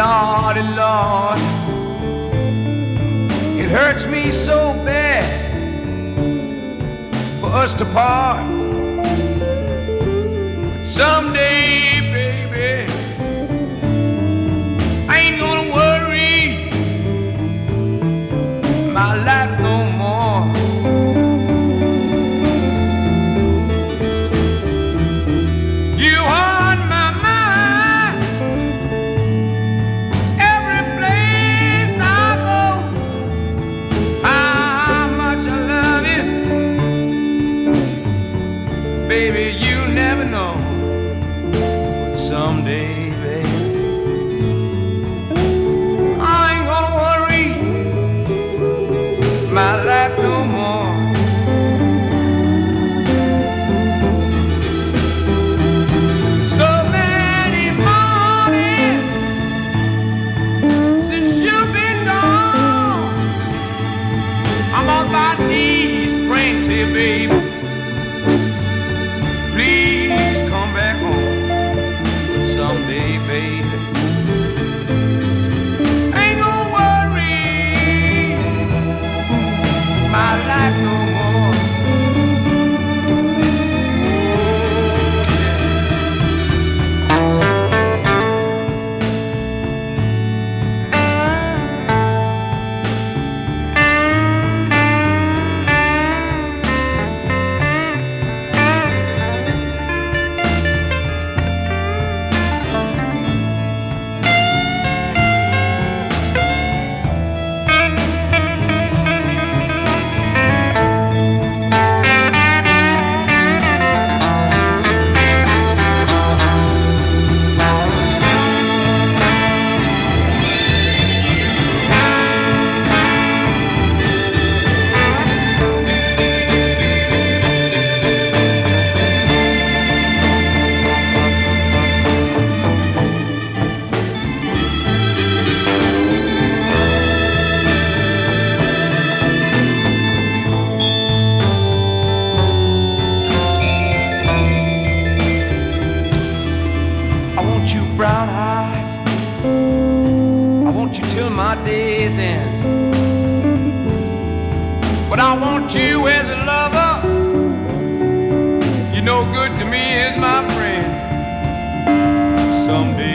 Lordy, Lord. It hurts me so bad for us to part. But someday, baby, I ain't gonna worry my life no more. Someday, baby, I ain't gonna worry. My life no more. So you brown eyes. I want you till my days end. But I want you as a lover. You're no good to me as my friend. Someday.